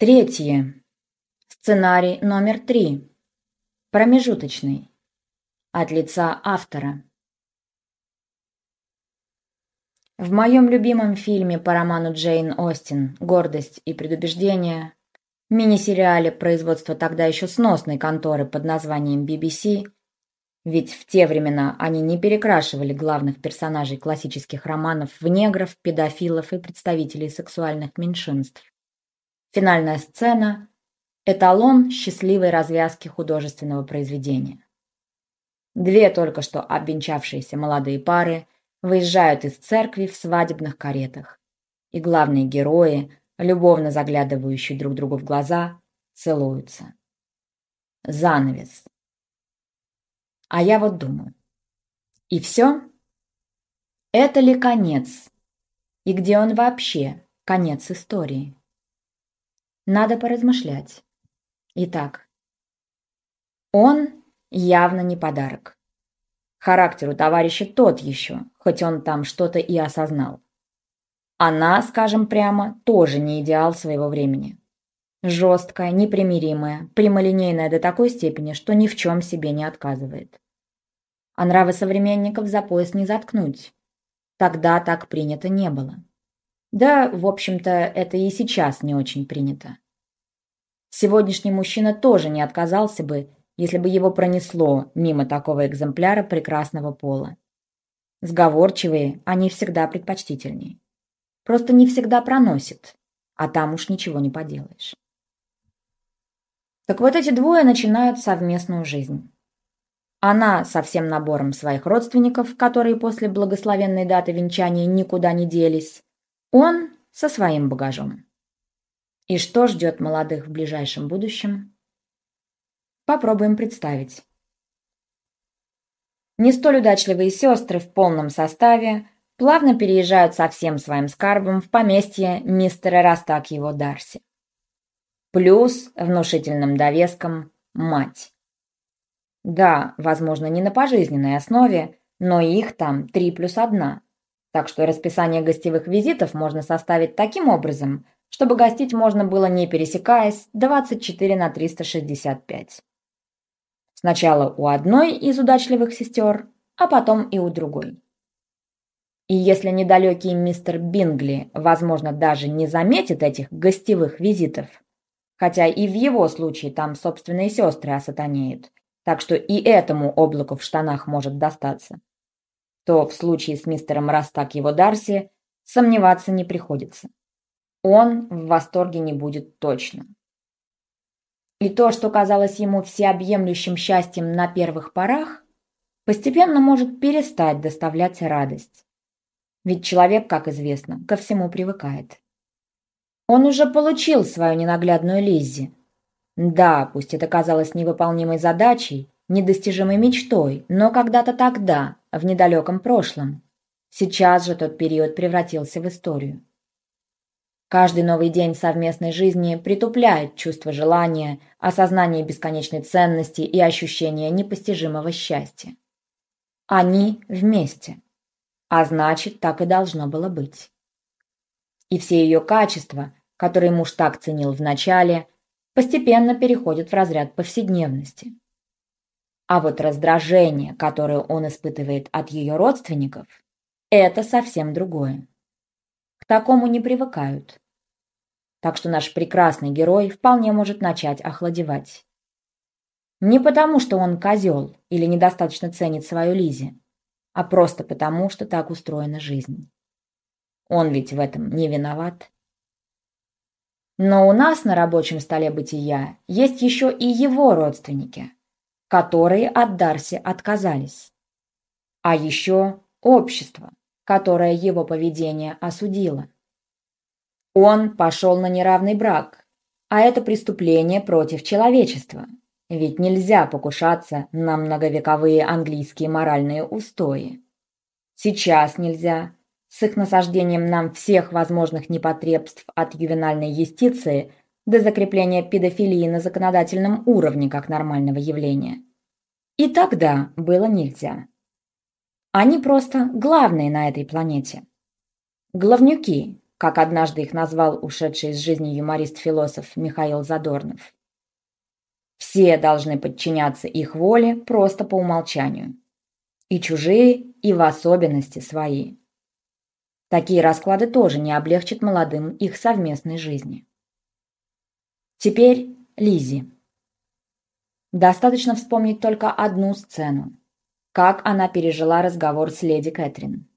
Третье. Сценарий номер три. Промежуточный. От лица автора. В моем любимом фильме по роману Джейн Остин «Гордость и предубеждение», мини-сериале производства тогда еще сносной конторы под названием BBC, ведь в те времена они не перекрашивали главных персонажей классических романов в негров, педофилов и представителей сексуальных меньшинств. Финальная сцена – эталон счастливой развязки художественного произведения. Две только что обвенчавшиеся молодые пары выезжают из церкви в свадебных каретах, и главные герои, любовно заглядывающие друг другу в глаза, целуются. Занавес. А я вот думаю, и все? Это ли конец? И где он вообще, конец истории? Надо поразмышлять. Итак, он явно не подарок. Характер у товарища тот еще, хоть он там что-то и осознал. Она, скажем прямо, тоже не идеал своего времени. Жесткая, непримиримая, прямолинейная до такой степени, что ни в чем себе не отказывает. А нравы современников за пояс не заткнуть. Тогда так принято не было. Да, в общем-то, это и сейчас не очень принято. Сегодняшний мужчина тоже не отказался бы, если бы его пронесло мимо такого экземпляра прекрасного пола. Сговорчивые, они всегда предпочтительнее. Просто не всегда проносит, а там уж ничего не поделаешь. Так вот эти двое начинают совместную жизнь. Она со всем набором своих родственников, которые после благословенной даты венчания никуда не делись. Он со своим багажом. И что ждет молодых в ближайшем будущем? Попробуем представить. Не столь удачливые сестры в полном составе плавно переезжают со всем своим скарбом в поместье мистера Растакьева Дарси. Плюс внушительным довеском мать. Да, возможно, не на пожизненной основе, но их там три плюс одна. Так что расписание гостевых визитов можно составить таким образом, чтобы гостить можно было не пересекаясь 24 на 365. Сначала у одной из удачливых сестер, а потом и у другой. И если недалекий мистер Бингли, возможно, даже не заметит этих гостевых визитов, хотя и в его случае там собственные сестры осатанеют, так что и этому облаку в штанах может достаться, то в случае с мистером Растак его Дарси сомневаться не приходится. Он в восторге не будет точно. И то, что казалось ему всеобъемлющим счастьем на первых порах, постепенно может перестать доставлять радость. Ведь человек, как известно, ко всему привыкает. Он уже получил свою ненаглядную Лиззи, да, пусть это казалось невыполнимой задачей, недостижимой мечтой, но когда-то тогда, в недалеком прошлом. Сейчас же тот период превратился в историю. Каждый новый день совместной жизни притупляет чувство желания, осознание бесконечной ценности и ощущение непостижимого счастья. Они вместе. А значит, так и должно было быть. И все ее качества, которые муж так ценил в начале, постепенно переходит в разряд повседневности. А вот раздражение, которое он испытывает от ее родственников, это совсем другое. К такому не привыкают. Так что наш прекрасный герой вполне может начать охладевать. Не потому, что он козел или недостаточно ценит свою Лизе, а просто потому, что так устроена жизнь. Он ведь в этом не виноват. Но у нас на рабочем столе бытия есть еще и его родственники, которые от Дарси отказались. А еще общество, которое его поведение осудило. Он пошел на неравный брак, а это преступление против человечества, ведь нельзя покушаться на многовековые английские моральные устои. Сейчас нельзя, с их насаждением нам всех возможных непотребств от ювенальной юстиции до закрепления педофилии на законодательном уровне как нормального явления. И тогда было нельзя. Они просто главные на этой планете. Главнюки, как однажды их назвал ушедший из жизни юморист-философ Михаил Задорнов. Все должны подчиняться их воле просто по умолчанию. И чужие, и в особенности свои. Такие расклады тоже не облегчат молодым их совместной жизни. Теперь Лизи. Достаточно вспомнить только одну сцену. Как она пережила разговор с леди Кэтрин.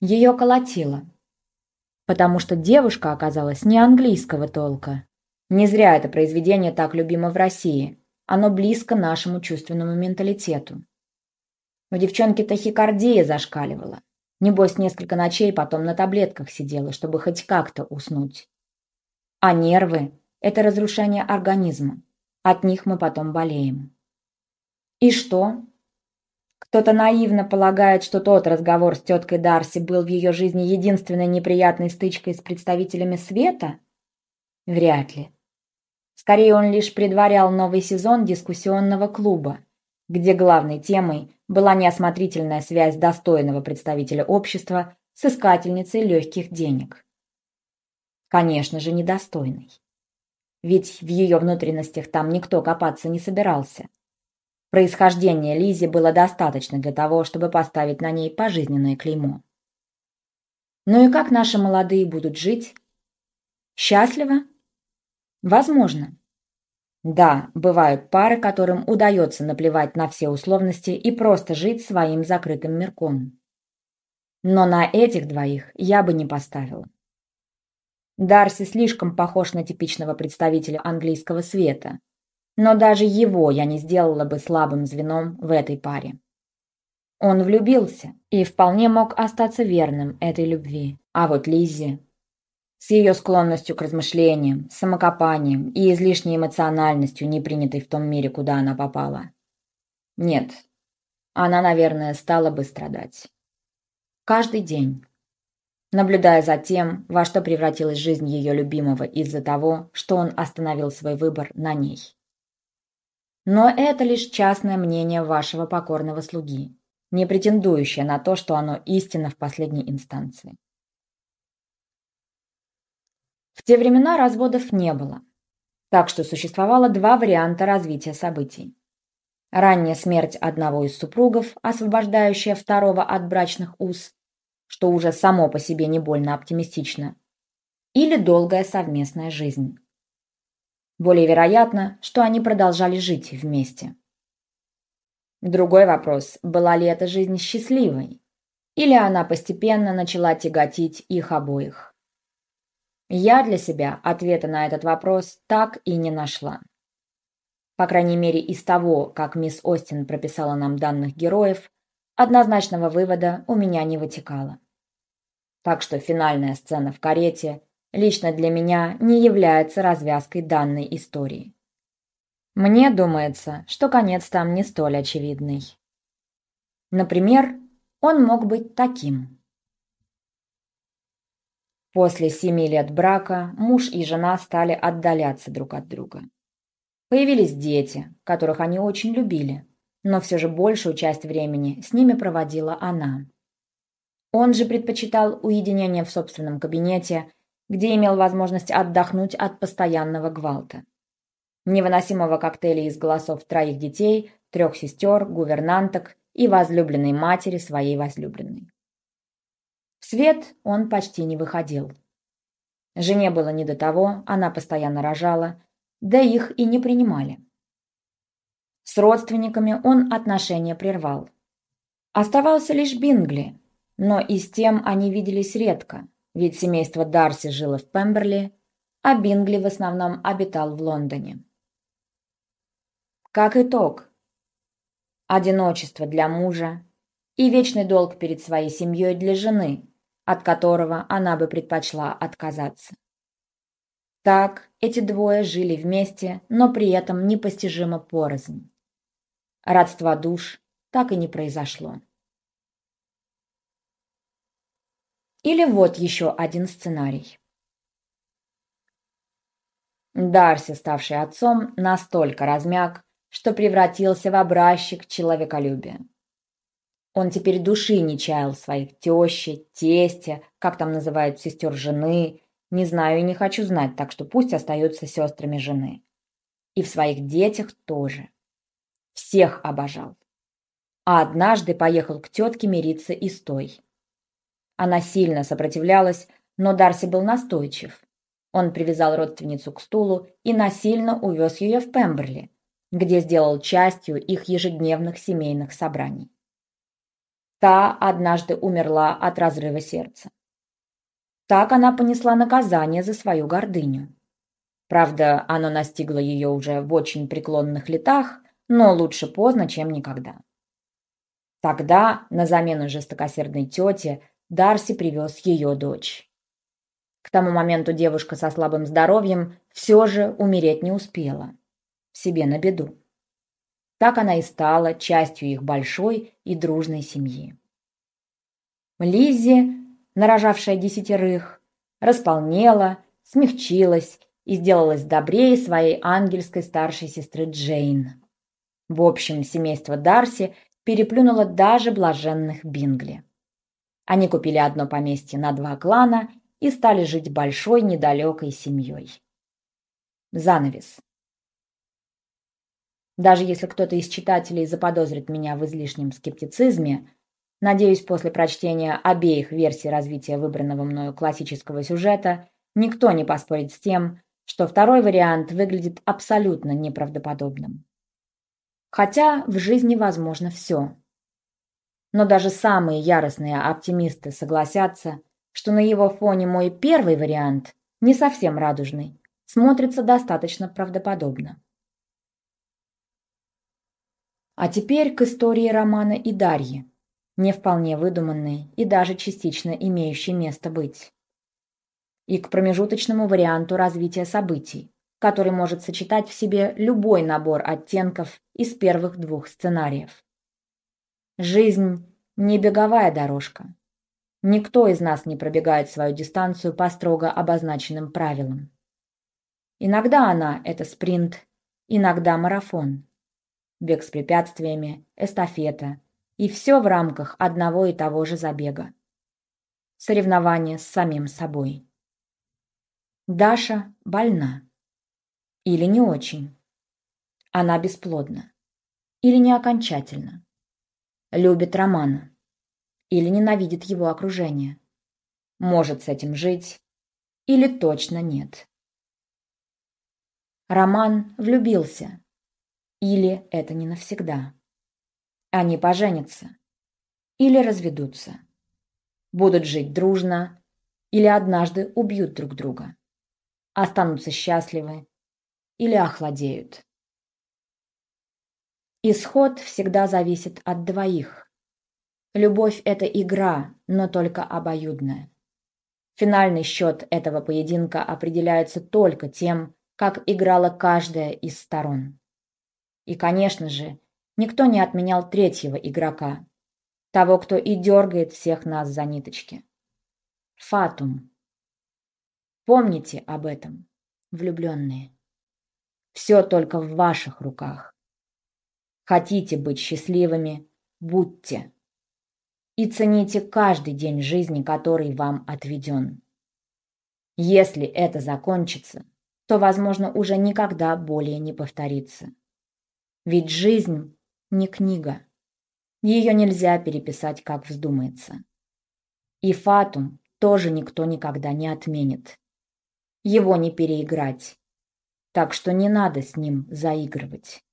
Ее колотило. Потому что девушка оказалась не английского толка. Не зря это произведение так любимо в России. Оно близко нашему чувственному менталитету. У девчонки тахикардия зашкаливала. Небось, несколько ночей потом на таблетках сидела, чтобы хоть как-то уснуть. А нервы – это разрушение организма. От них мы потом болеем. И что? Кто-то наивно полагает, что тот разговор с теткой Дарси был в ее жизни единственной неприятной стычкой с представителями света? Вряд ли. Скорее, он лишь предварял новый сезон дискуссионного клуба, где главной темой была неосмотрительная связь достойного представителя общества с искательницей легких денег. Конечно же, недостойной. Ведь в ее внутренностях там никто копаться не собирался. Происхождение Лизи было достаточно для того, чтобы поставить на ней пожизненное клеймо. Ну и как наши молодые будут жить? Счастливо? Возможно. Да, бывают пары, которым удается наплевать на все условности и просто жить своим закрытым мирком. Но на этих двоих я бы не поставила. Дарси слишком похож на типичного представителя английского света, но даже его я не сделала бы слабым звеном в этой паре. Он влюбился и вполне мог остаться верным этой любви, а вот Лиззи с ее склонностью к размышлениям, самокопанием и излишней эмоциональностью, не принятой в том мире, куда она попала. Нет, она, наверное, стала бы страдать. Каждый день. Наблюдая за тем, во что превратилась жизнь ее любимого из-за того, что он остановил свой выбор на ней. Но это лишь частное мнение вашего покорного слуги, не претендующее на то, что оно истинно в последней инстанции. В те времена разводов не было, так что существовало два варианта развития событий. Ранняя смерть одного из супругов, освобождающая второго от брачных уз, что уже само по себе не больно оптимистично, или долгая совместная жизнь. Более вероятно, что они продолжали жить вместе. Другой вопрос, была ли эта жизнь счастливой, или она постепенно начала тяготить их обоих. Я для себя ответа на этот вопрос так и не нашла. По крайней мере, из того, как мисс Остин прописала нам данных героев, однозначного вывода у меня не вытекало. Так что финальная сцена в карете лично для меня не является развязкой данной истории. Мне думается, что конец там не столь очевидный. Например, он мог быть таким. После семи лет брака муж и жена стали отдаляться друг от друга. Появились дети, которых они очень любили, но все же большую часть времени с ними проводила она. Он же предпочитал уединение в собственном кабинете, где имел возможность отдохнуть от постоянного гвалта. Невыносимого коктейля из голосов троих детей, трех сестер, гувернанток и возлюбленной матери своей возлюбленной. В свет он почти не выходил. Жене было не до того, она постоянно рожала, да их и не принимали. С родственниками он отношения прервал. Оставался лишь Бингли, но и с тем они виделись редко, ведь семейство Дарси жило в Пемберли, а Бингли в основном обитал в Лондоне. Как итог, одиночество для мужа и вечный долг перед своей семьей для жены, от которого она бы предпочла отказаться. Так эти двое жили вместе, но при этом непостижимо порознь. Родства душ так и не произошло. Или вот еще один сценарий. Дарси, ставший отцом, настолько размяк, что превратился в образчик человеколюбия. Он теперь души не чаял своих тещи, тестя, как там называют сестер жены. Не знаю и не хочу знать, так что пусть остаются сестрами жены. И в своих детях тоже. Всех обожал. А однажды поехал к тетке мириться и с той. Она сильно сопротивлялась, но Дарси был настойчив. Он привязал родственницу к стулу и насильно увез ее в Пемберли, где сделал частью их ежедневных семейных собраний. Та однажды умерла от разрыва сердца. Так она понесла наказание за свою гордыню. Правда, оно настигло ее уже в очень преклонных летах, но лучше поздно, чем никогда. Тогда на замену жестокосердной тете Дарси привез ее дочь. К тому моменту девушка со слабым здоровьем все же умереть не успела. Себе на беду. Так она и стала частью их большой и дружной семьи. Лиззи, нарожавшая десятерых, располнела, смягчилась и сделалась добрее своей ангельской старшей сестры Джейн. В общем, семейство Дарси переплюнуло даже блаженных Бингли. Они купили одно поместье на два клана и стали жить большой недалекой семьей. Занавес. Даже если кто-то из читателей заподозрит меня в излишнем скептицизме, надеюсь, после прочтения обеих версий развития выбранного мною классического сюжета никто не поспорит с тем, что второй вариант выглядит абсолютно неправдоподобным. Хотя в жизни возможно все. Но даже самые яростные оптимисты согласятся, что на его фоне мой первый вариант, не совсем радужный, смотрится достаточно правдоподобно. А теперь к истории романа и Дарьи, не вполне выдуманной и даже частично имеющей место быть. И к промежуточному варианту развития событий, который может сочетать в себе любой набор оттенков из первых двух сценариев. Жизнь – не беговая дорожка. Никто из нас не пробегает свою дистанцию по строго обозначенным правилам. Иногда она – это спринт, иногда марафон бег с препятствиями, эстафета. И все в рамках одного и того же забега. Соревнование с самим собой. Даша больна. Или не очень. Она бесплодна. Или не окончательно. Любит Романа. Или ненавидит его окружение. Может с этим жить. Или точно нет. Роман влюбился или это не навсегда. Они поженятся. Или разведутся. Будут жить дружно. Или однажды убьют друг друга. Останутся счастливы. Или охладеют. Исход всегда зависит от двоих. Любовь – это игра, но только обоюдная. Финальный счет этого поединка определяется только тем, как играла каждая из сторон. И, конечно же, никто не отменял третьего игрока, того, кто и дергает всех нас за ниточки. Фатум. Помните об этом, влюбленные. Все только в ваших руках. Хотите быть счастливыми – будьте. И цените каждый день жизни, который вам отведен. Если это закончится, то, возможно, уже никогда более не повторится. Ведь жизнь не книга. Ее нельзя переписать, как вздумается. И фатум тоже никто никогда не отменит. Его не переиграть. Так что не надо с ним заигрывать.